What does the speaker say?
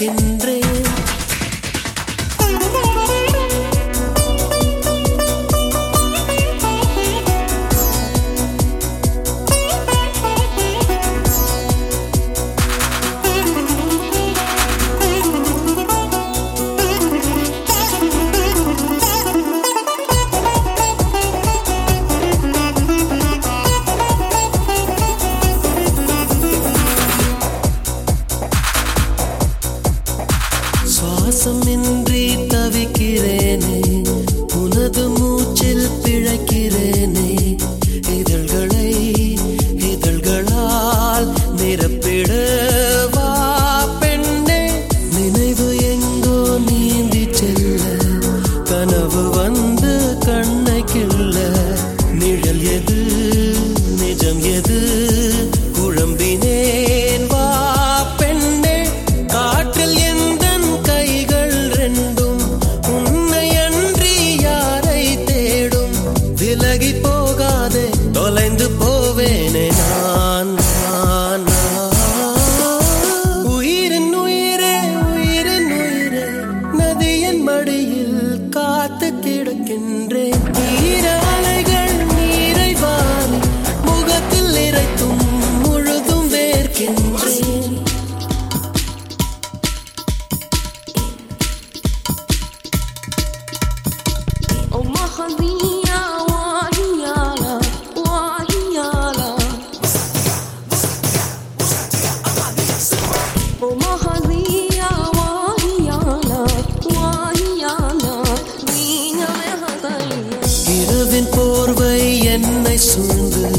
நினைக்கின்றேன் சுவாசமின்றி தவிக்கிறேனே கிடக்கின்றேன் surrender